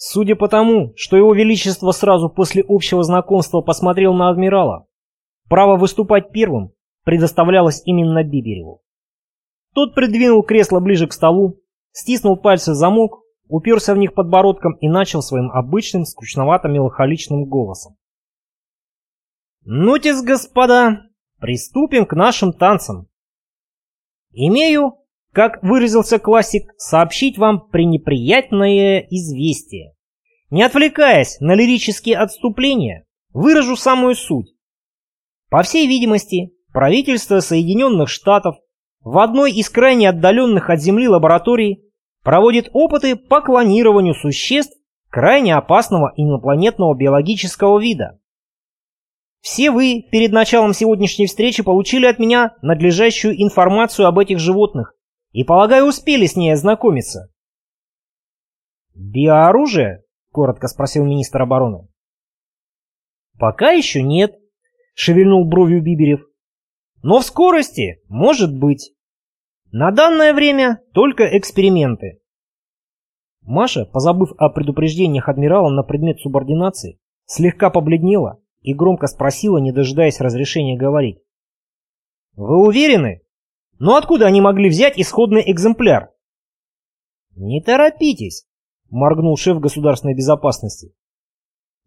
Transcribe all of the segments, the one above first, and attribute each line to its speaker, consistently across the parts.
Speaker 1: Судя по тому, что его величество сразу после общего знакомства посмотрел на адмирала, право выступать первым предоставлялось именно Бибереву. Тот придвинул кресло ближе к столу, стиснул пальцы замок, уперся в них подбородком и начал своим обычным скучновато-меланхоличным голосом. «Ну-тесь, господа, приступим к нашим танцам. Имею как выразился классик, сообщить вам пренеприятное известие. Не отвлекаясь на лирические отступления, выражу самую суть. По всей видимости, правительство Соединенных Штатов в одной из крайне отдаленных от Земли лабораторий проводит опыты по клонированию существ крайне опасного инопланетного биологического вида. Все вы перед началом сегодняшней встречи получили от меня надлежащую информацию об этих животных и, полагаю, успели с ней ознакомиться. «Биооружие?» — коротко спросил министр обороны. «Пока еще нет», — шевельнул бровью Биберев. «Но в скорости может быть. На данное время только эксперименты». Маша, позабыв о предупреждениях адмирала на предмет субординации, слегка побледнела и громко спросила, не дожидаясь разрешения говорить. «Вы уверены, но откуда они могли взять исходный экземпляр? Не торопитесь, моргнул шеф государственной безопасности.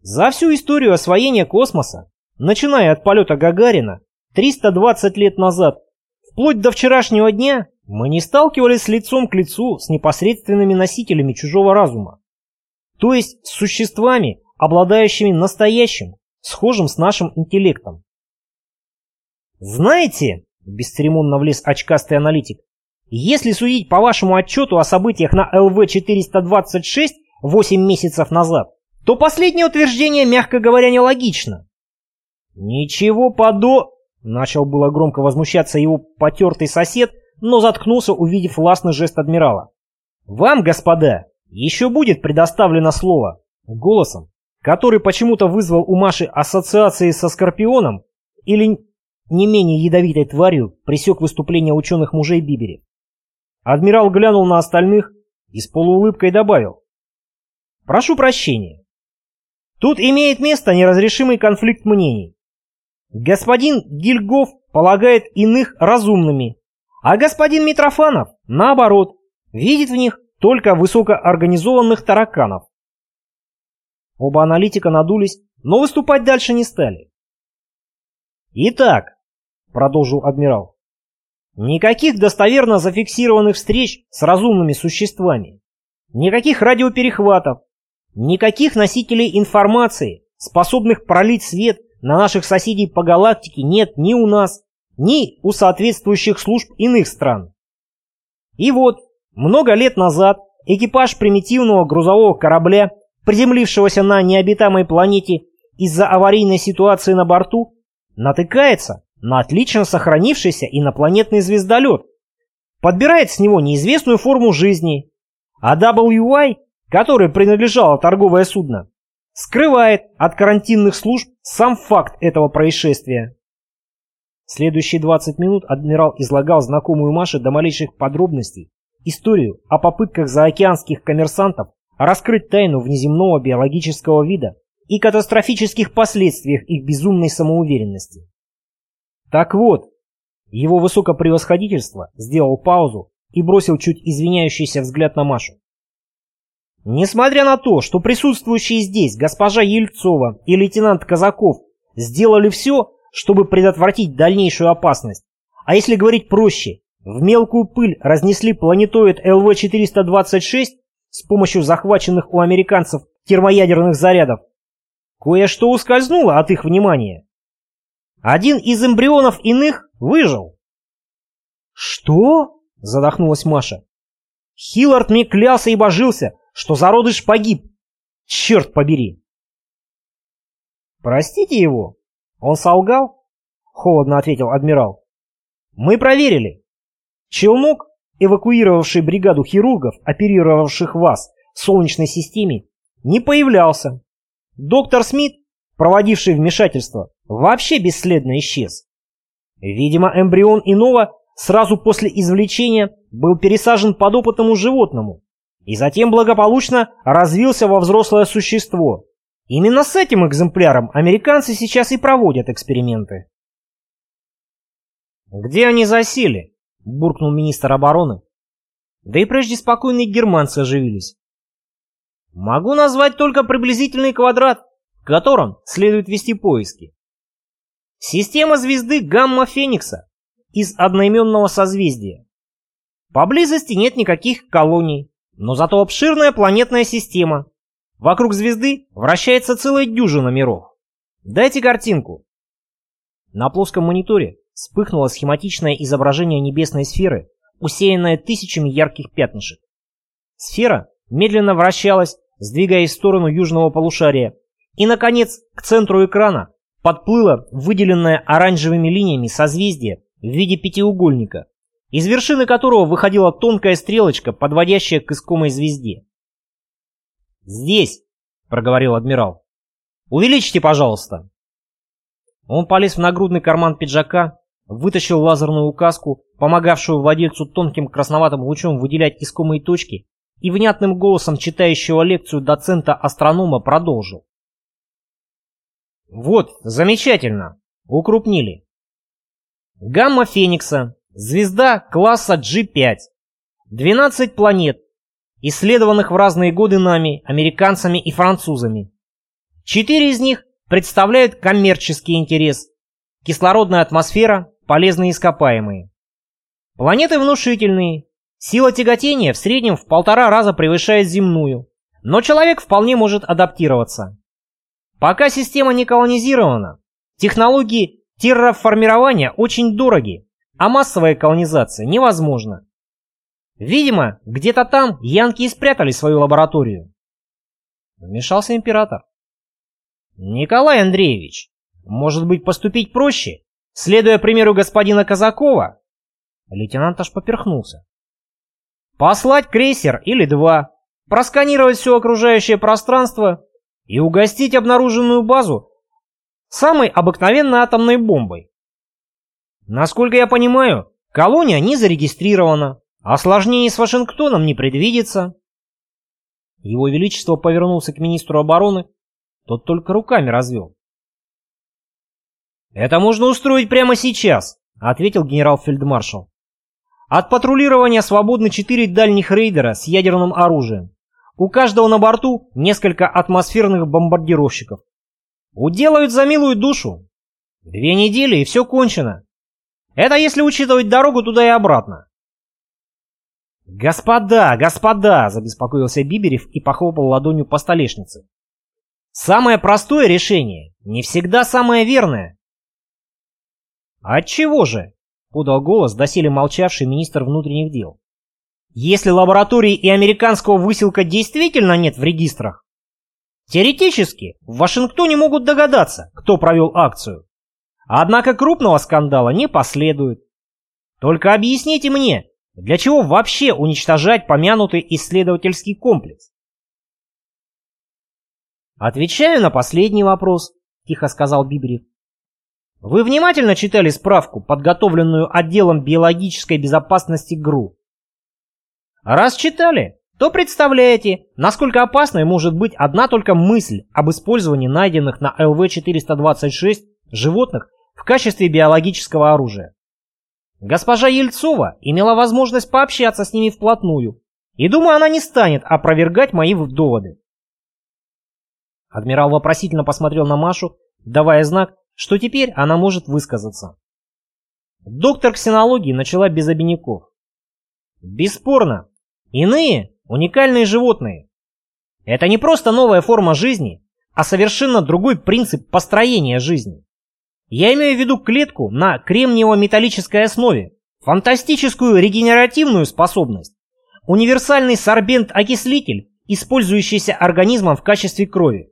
Speaker 1: За всю историю освоения космоса, начиная от полета Гагарина 320 лет назад, вплоть до вчерашнего дня, мы не сталкивались лицом к лицу с непосредственными носителями чужого разума. То есть с существами, обладающими настоящим, схожим с нашим интеллектом. Знаете, Бесцеремонно влез очкастый аналитик. Если судить по вашему отчету о событиях на ЛВ-426 8 месяцев назад, то последнее утверждение, мягко говоря, нелогично. Ничего подо... Начал было громко возмущаться его потертый сосед, но заткнулся, увидев властный жест адмирала. «Вам, господа, еще будет предоставлено слово». Голосом, который почему-то вызвал у Маши ассоциации со Скорпионом или не менее ядовитой тварью пресек выступление ученых мужей Бибери. Адмирал глянул на остальных и с полуулыбкой добавил. «Прошу прощения. Тут имеет место неразрешимый конфликт мнений. Господин Гильгоф полагает иных разумными, а господин Митрофанов, наоборот, видит в них только высокоорганизованных тараканов. Оба аналитика надулись, но выступать дальше не стали. Итак, — продолжил адмирал. «Никаких достоверно зафиксированных встреч с разумными существами, никаких радиоперехватов, никаких носителей информации, способных пролить свет на наших соседей по галактике нет ни у нас, ни у соответствующих служб иных стран. И вот, много лет назад экипаж примитивного грузового корабля, приземлившегося на необитаемой планете из-за аварийной ситуации на борту, натыкается на отлично сохранившийся инопланетный звездолет. Подбирает с него неизвестную форму жизни, а WY, которой принадлежало торговое судно, скрывает от карантинных служб сам факт этого происшествия. Следующие 20 минут адмирал излагал знакомую Маше до малейших подробностей историю о попытках заокеанских коммерсантов раскрыть тайну внеземного биологического вида и катастрофических последствиях их безумной самоуверенности. Так вот, его высокопревосходительство сделал паузу и бросил чуть извиняющийся взгляд на Машу. Несмотря на то, что присутствующие здесь госпожа Ельцова и лейтенант Казаков сделали все, чтобы предотвратить дальнейшую опасность, а если говорить проще, в мелкую пыль разнесли планетоид ЛВ-426 с помощью захваченных у американцев термоядерных зарядов, кое-что ускользнуло от их внимания. Один из эмбрионов иных выжил. «Что?» — задохнулась Маша. Хиллард мне клялся и божился, что зародыш погиб. Черт побери! «Простите его? Он солгал?» — холодно ответил адмирал. «Мы проверили. Челнок, эвакуировавший бригаду хирургов, оперировавших вас в Солнечной системе, не появлялся. Доктор Смит, проводивший вмешательство, вообще бесследно исчез. Видимо, эмбрион иного сразу после извлечения был пересажен под опытному животному, и затем благополучно развился во взрослое существо. Именно с этим экземпляром американцы сейчас и проводят эксперименты. «Где они засели?» — буркнул министр обороны. Да и прежде спокойные германцы оживились. «Могу назвать только приблизительный квадрат, в котором следует вести поиски. Система звезды Гамма-Феникса из одноименного созвездия. Поблизости нет никаких колоний, но зато обширная планетная система. Вокруг звезды вращается целая дюжина миров. Дайте картинку. На плоском мониторе вспыхнуло схематичное изображение небесной сферы, усеянное тысячами ярких пятнышек. Сфера медленно вращалась, сдвигаясь в сторону южного полушария, и, наконец, к центру экрана подплыло выделенное оранжевыми линиями созвездие в виде пятиугольника, из вершины которого выходила тонкая стрелочка, подводящая к искомой звезде. «Здесь», — проговорил адмирал. «Увеличьте, пожалуйста». Он полез в нагрудный карман пиджака, вытащил лазерную указку, помогавшую владельцу тонким красноватым лучом выделять искомые точки, и внятным голосом читающего лекцию доцента-астронома продолжил. Вот, замечательно. Укрупнили. Гамма Феникса. Звезда класса G5. 12 планет, исследованных в разные годы нами, американцами и французами. Четыре из них представляют коммерческий интерес. Кислородная атмосфера, полезные ископаемые. Планеты внушительные. Сила тяготения в среднем в полтора раза превышает земную. Но человек вполне может адаптироваться. Пока система не колонизирована, технологии терраформирования очень дороги, а массовая колонизация невозможна. Видимо, где-то там янки и спрятали свою лабораторию. Вмешался император. Николай Андреевич, может быть поступить проще, следуя примеру господина Казакова? Лейтенант аж поперхнулся. Послать крейсер или два, просканировать все окружающее пространство и угостить обнаруженную базу самой обыкновенной атомной бомбой. Насколько я понимаю, колония не зарегистрирована, осложнений с Вашингтоном не предвидится. Его Величество повернулся к министру обороны, тот только руками развел. «Это можно устроить прямо сейчас», — ответил генерал-фельдмаршал. «От патрулирования свободны четыре дальних рейдера с ядерным оружием. У каждого на борту несколько атмосферных бомбардировщиков. Уделают за милую душу. Две недели и все кончено. Это если учитывать дорогу туда и обратно. «Господа, господа!» – забеспокоился Биберев и похлопал ладонью по столешнице. «Самое простое решение не всегда самое верное». «Отчего же?» – подал голос доселе молчавший министр внутренних дел. Если лаборатории и американского выселка действительно нет в регистрах, теоретически в Вашингтоне могут догадаться, кто провел акцию. Однако крупного скандала не последует. Только объясните мне, для чего вообще уничтожать помянутый исследовательский комплекс? Отвечаю на последний вопрос, тихо сказал Бибрев. Вы внимательно читали справку, подготовленную отделом биологической безопасности ГРУ? Раз читали, то представляете, насколько опасной может быть одна только мысль об использовании найденных на ЛВ-426 животных в качестве биологического оружия. Госпожа Ельцова имела возможность пообщаться с ними вплотную, и думаю, она не станет опровергать мои доводы. Адмирал вопросительно посмотрел на Машу, давая знак, что теперь она может высказаться. Доктор ксенологии начала без обиняков. Бесспорно, Иные – уникальные животные. Это не просто новая форма жизни, а совершенно другой принцип построения жизни. Я имею в виду клетку на кремниево-металлической основе, фантастическую регенеративную способность, универсальный сорбент-окислитель, использующийся организмом в качестве крови.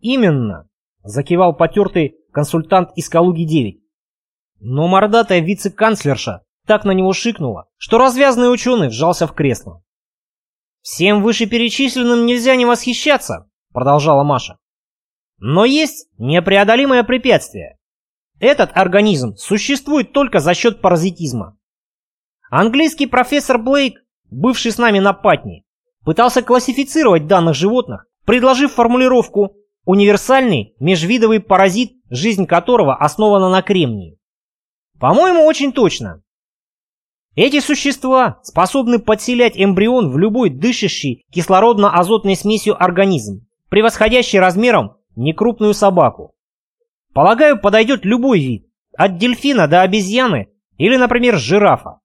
Speaker 1: Именно, закивал потертый консультант из Калуги-9. Но мордатая вице-канцлерша так на него шикнуло, что развязный ученый вжался в кресло. «Всем вышеперечисленным нельзя не восхищаться», — продолжала Маша. «Но есть непреодолимое препятствие. Этот организм существует только за счет паразитизма. Английский профессор Блейк бывший с нами на Патне, пытался классифицировать данных животных, предложив формулировку «универсальный межвидовый паразит, жизнь которого основана на кремнии». По-моему, очень точно. Эти существа способны подселять эмбрион в любой дышащий кислородно-азотной смесью организм, превосходящий размером некрупную собаку. Полагаю, подойдет любой вид, от дельфина до обезьяны или, например, жирафа.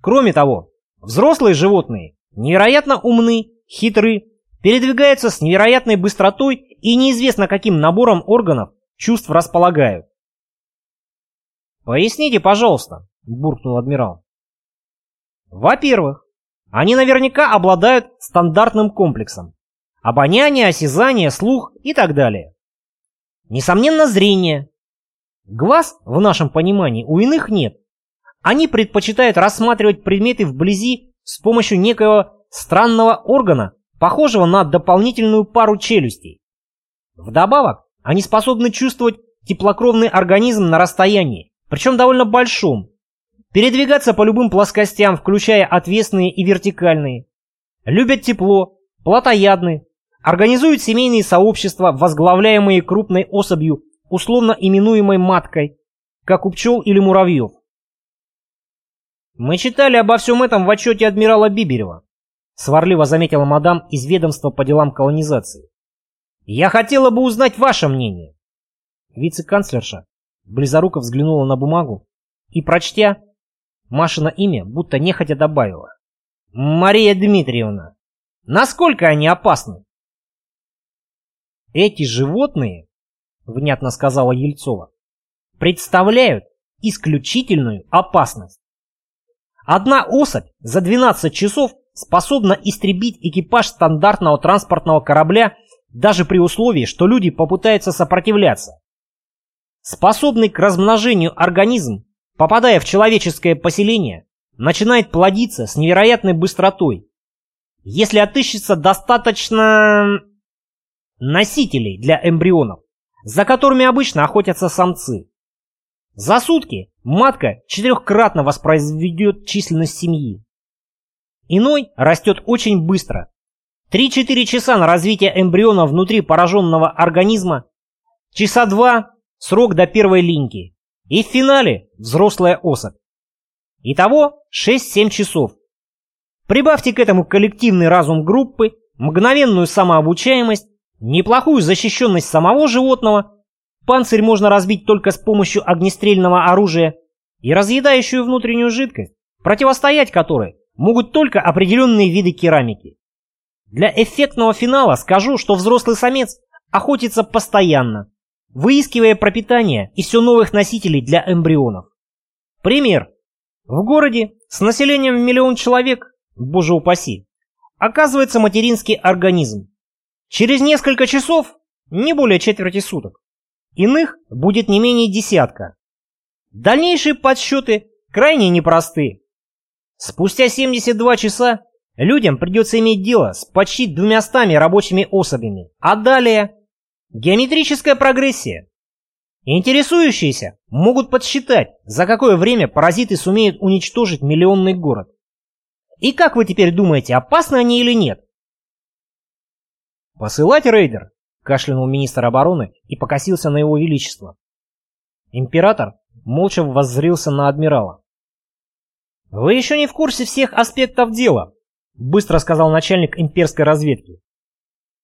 Speaker 1: Кроме того, взрослые животные невероятно умны, хитры, передвигаются с невероятной быстротой и неизвестно каким набором органов чувств располагают. «Поясните, пожалуйста», — буркнул адмирал. «Во-первых, они наверняка обладают стандартным комплексом. Обоняние, осязание, слух и так далее. Несомненно, зрение. Глаз, в нашем понимании, у иных нет. Они предпочитают рассматривать предметы вблизи с помощью некоего странного органа, похожего на дополнительную пару челюстей. Вдобавок, они способны чувствовать теплокровный организм на расстоянии, причем довольно большом, передвигаться по любым плоскостям, включая отвесные и вертикальные, любят тепло, плотоядны, организуют семейные сообщества, возглавляемые крупной особью, условно именуемой маткой, как у пчел или муравьев. «Мы читали обо всем этом в отчете адмирала Биберева», сварливо заметила мадам из ведомства по делам колонизации. «Я хотела бы узнать ваше мнение». Вице-канцлерша близоруко взглянула на бумагу и, прочтя, Машина имя будто нехотя добавила. «Мария Дмитриевна, насколько они опасны?» «Эти животные, — внятно сказала Ельцова, — представляют исключительную опасность. Одна особь за 12 часов способна истребить экипаж стандартного транспортного корабля даже при условии, что люди попытаются сопротивляться. Способный к размножению организм, попадая в человеческое поселение, начинает плодиться с невероятной быстротой. Если отыщется достаточно носителей для эмбрионов, за которыми обычно охотятся самцы. За сутки матка четырехкратно воспроизведет численность семьи. Иной растет очень быстро. 3-4 часа на развитие эмбриона внутри пораженного организма, часа два – срок до первой линьки, и в финале взрослая особь. Итого 6-7 часов. Прибавьте к этому коллективный разум группы, мгновенную самообучаемость, неплохую защищенность самого животного, панцирь можно разбить только с помощью огнестрельного оружия и разъедающую внутреннюю жидкость, противостоять которой могут только определенные виды керамики. Для эффектного финала скажу, что взрослый самец охотится постоянно, выискивая пропитание и все новых носителей для эмбрионов. Пример. В городе с населением в миллион человек, боже упаси, оказывается материнский организм. Через несколько часов, не более четверти суток, иных будет не менее десятка. Дальнейшие подсчеты крайне непросты. Спустя 72 часа людям придется иметь дело с почти двумястами рабочими особями, а далее Геометрическая прогрессия. Интересующиеся могут подсчитать, за какое время паразиты сумеют уничтожить миллионный город. И как вы теперь думаете, опасны они или нет? «Посылать рейдер?» – кашлянул министр обороны и покосился на его величество. Император молча воззрился на адмирала. «Вы еще не в курсе всех аспектов дела», – быстро сказал начальник имперской разведки.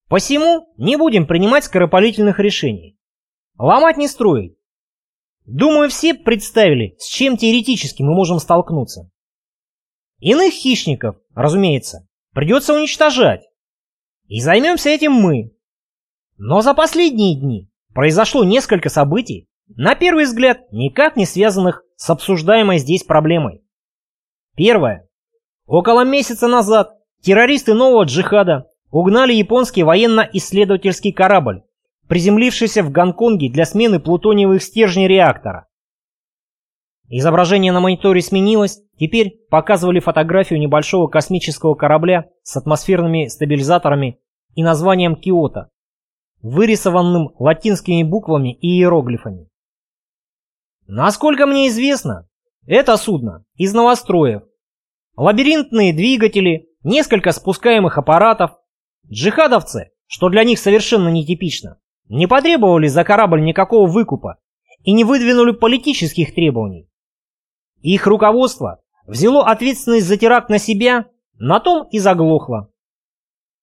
Speaker 1: Посему не будем принимать скоропалительных решений. Ломать не строить. Думаю, все представили, с чем теоретически мы можем столкнуться. Иных хищников, разумеется, придется уничтожать. И займемся этим мы. Но за последние дни произошло несколько событий, на первый взгляд, никак не связанных с обсуждаемой здесь проблемой. Первое. Около месяца назад террористы нового джихада угнали японский военно-исследовательский корабль, приземлившийся в Гонконге для смены плутониевых стержней реактора. Изображение на мониторе сменилось, теперь показывали фотографию небольшого космического корабля с атмосферными стабилизаторами и названием «Киото», вырисованным латинскими буквами и иероглифами. Насколько мне известно, это судно из новостроев, лабиринтные двигатели, несколько спускаемых аппаратов. Джихадовцы, что для них совершенно нетипично, не потребовали за корабль никакого выкупа и не выдвинули политических требований. Их руководство взяло ответственность за теракт на себя, на том и заглохло.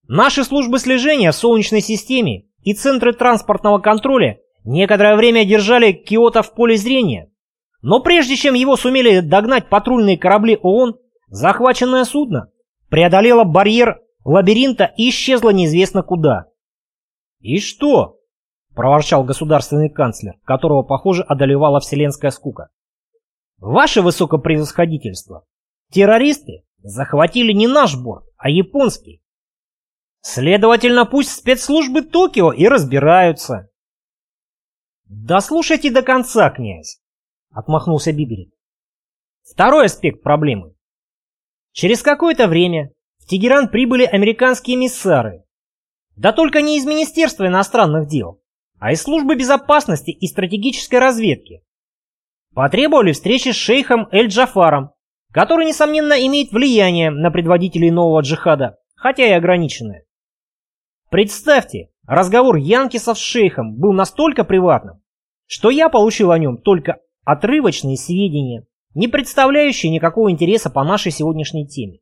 Speaker 1: Наши службы слежения в Солнечной системе и центры транспортного контроля некоторое время держали Киото в поле зрения, но прежде чем его сумели догнать патрульные корабли ООН, захваченное судно преодолело барьер лабиринта и исчезло неизвестно куда. «И что?» — проворчал государственный канцлер, которого, похоже, одолевала вселенская скука. Ваше высокопревосходительство, террористы захватили не наш борт, а японский. Следовательно, пусть спецслужбы Токио и разбираются. Да слушайте до конца, князь, отмахнулся Биберит. Второй аспект проблемы. Через какое-то время Тегеран прибыли американские миссары. Да только не из Министерства иностранных дел, а из службы безопасности и стратегической разведки. Потребовали встречи с шейхом Эль-Джафаром, который, несомненно, имеет влияние на предводителей нового джихада, хотя и ограниченное. Представьте, разговор Янкисов с шейхом был настолько приватным, что я получил о нем только отрывочные сведения, не представляющие никакого интереса по нашей сегодняшней теме.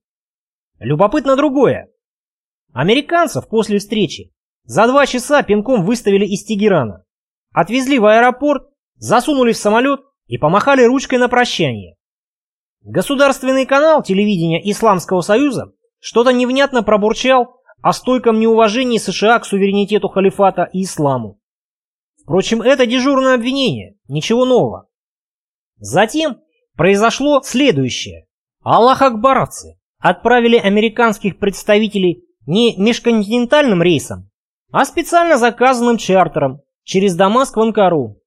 Speaker 1: Любопытно другое. Американцев после встречи за два часа пинком выставили из Тегерана, отвезли в аэропорт, засунули в самолет и помахали ручкой на прощание. Государственный канал телевидения Исламского Союза что-то невнятно пробурчал о стойком неуважении США к суверенитету халифата и исламу. Впрочем, это дежурное обвинение, ничего нового. Затем произошло следующее. Аллах Акбаровцы отправили американских представителей не межконтинентальным рейсом, а специально заказанным чартером через Дамаск в Анкару.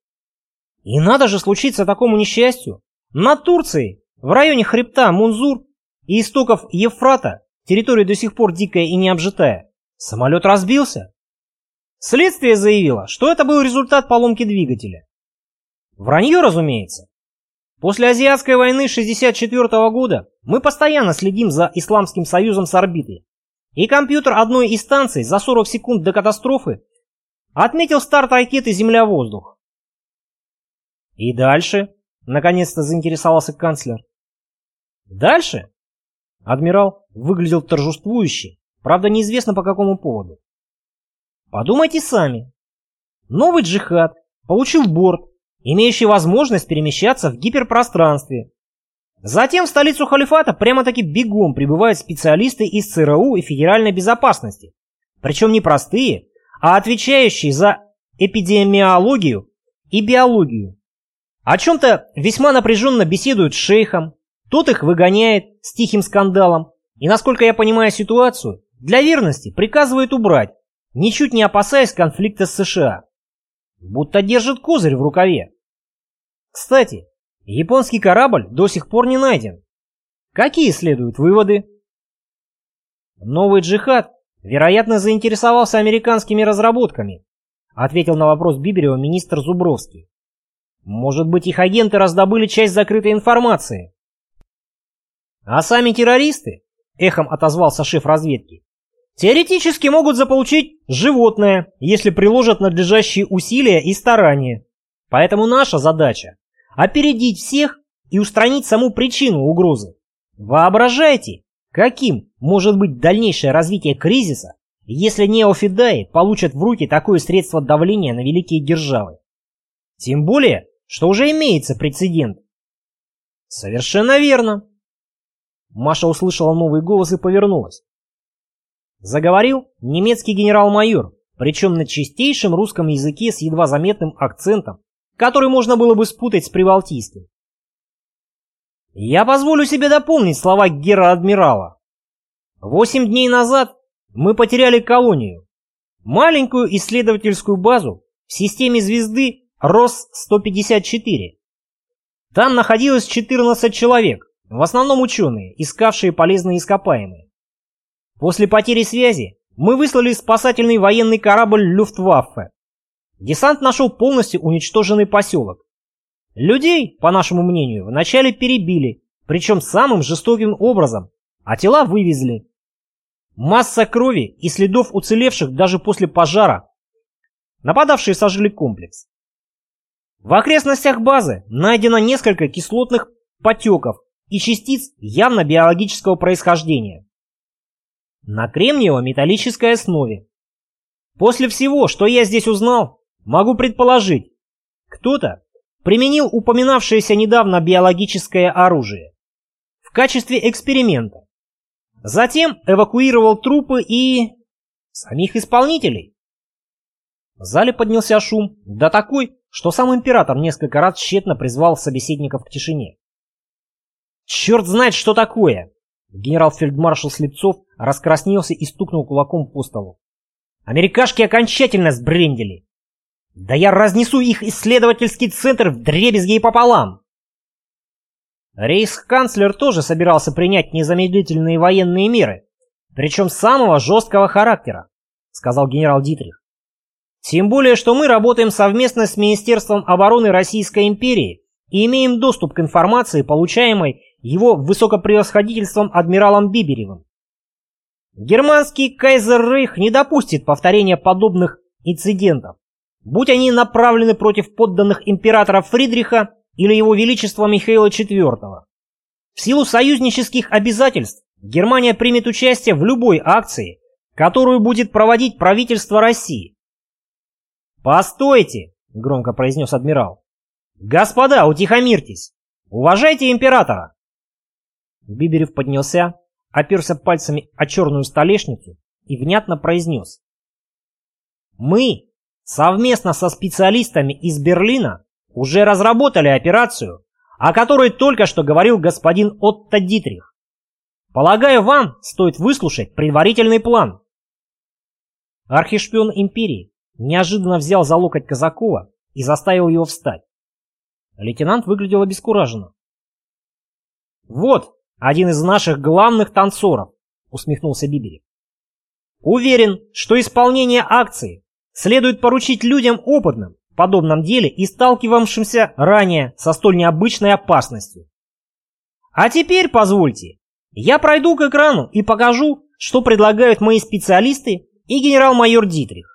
Speaker 1: И надо же случиться такому несчастью. Над Турцией, в районе хребта Мунзур и истоков Евфрата, территория до сих пор дикая и необжитая, самолет разбился. Следствие заявило, что это был результат поломки двигателя. Вранье, разумеется. После Азиатской войны 64 -го года мы постоянно следим за Исламским Союзом с орбиты. И компьютер одной из станций за 40 секунд до катастрофы отметил старт ракеты «Земля-воздух». «И дальше?» — наконец-то заинтересовался канцлер. «Дальше?» Адмирал выглядел торжествующе, правда неизвестно по какому поводу. Подумайте сами. Новый джихад получил борт, имеющий возможность перемещаться в гиперпространстве. Затем в столицу халифата прямо-таки бегом прибывают специалисты из ЦРУ и Федеральной безопасности. Причем не простые, а отвечающие за эпидемиологию и биологию. О чем-то весьма напряженно беседуют с шейхом, тот их выгоняет с тихим скандалом и, насколько я понимаю ситуацию, для верности приказывает убрать, ничуть не опасаясь конфликта с США. Будто держит козырь в рукаве. Кстати, японский корабль до сих пор не найден. Какие следуют выводы? Новый джихад, вероятно, заинтересовался американскими разработками, ответил на вопрос Биберева министр Зубровский. Может быть, их агенты раздобыли часть закрытой информации. А сами террористы, эхом отозвался шеф разведки, теоретически могут заполучить животное, если приложат надлежащие усилия и старания. Поэтому наша задача – опередить всех и устранить саму причину угрозы. Воображайте, каким может быть дальнейшее развитие кризиса, если неофидаи получат в руки такое средство давления на великие державы. Тем более, что уже имеется прецедент. Совершенно верно. Маша услышала новый голос и повернулась. Заговорил немецкий генерал-майор, причем на чистейшем русском языке с едва заметным акцентом, который можно было бы спутать с прибалтийским. Я позволю себе дополнить слова гера-адмирала. Восемь дней назад мы потеряли колонию, маленькую исследовательскую базу в системе звезды РОС-154. Там находилось 14 человек, в основном ученые, искавшие полезные ископаемые. После потери связи мы выслали спасательный военный корабль Люфтваффе. Десант нашел полностью уничтоженный поселок. Людей, по нашему мнению, вначале перебили, причем самым жестоким образом, а тела вывезли. Масса крови и следов уцелевших даже после пожара. Нападавшие сожгли комплекс. В окрестностях базы найдено несколько кислотных потеков и частиц явно биологического происхождения. На кремниево-металлической основе. После всего, что я здесь узнал, могу предположить, кто-то применил упоминавшееся недавно биологическое оружие в качестве эксперимента. Затем эвакуировал трупы и... самих исполнителей. В зале поднялся шум, да такой, что сам император несколько раз тщетно призвал собеседников к тишине. «Черт знает, что такое!» Генерал-фельдмаршал Слепцов раскраснелся и стукнул кулаком по столу. «Америкашки окончательно сбрендили! Да я разнесу их исследовательский центр в дребезги и пополам!» Рейхсканцлер тоже собирался принять незамедлительные военные меры, причем самого жесткого характера, сказал генерал Дитрих. Тем более, что мы работаем совместно с Министерством обороны Российской империи и имеем доступ к информации, получаемой его высокопревосходительством адмиралом Биберевым. Германский кайзер-рейх не допустит повторения подобных инцидентов, будь они направлены против подданных императора Фридриха или его величества Михаила IV. В силу союзнических обязательств Германия примет участие в любой акции, которую будет проводить правительство России. «Постойте!» — громко произнес адмирал. «Господа, утихомирьтесь! Уважайте императора!» Биберев поднялся, оперся пальцами о черную столешницу и внятно произнес. «Мы совместно со специалистами из Берлина уже разработали операцию, о которой только что говорил господин Отто Дитрих. Полагаю, вам стоит выслушать предварительный план». Архишпион империи неожиданно взял за локоть Казакова и заставил его встать. Лейтенант выглядел обескураженно. «Вот, один из наших главных танцоров», — усмехнулся Биберев. «Уверен, что исполнение акции следует поручить людям опытным в подобном деле и сталкивавшимся ранее со столь необычной опасностью. А теперь позвольте, я пройду к экрану и покажу, что предлагают мои специалисты и генерал-майор Дитрих.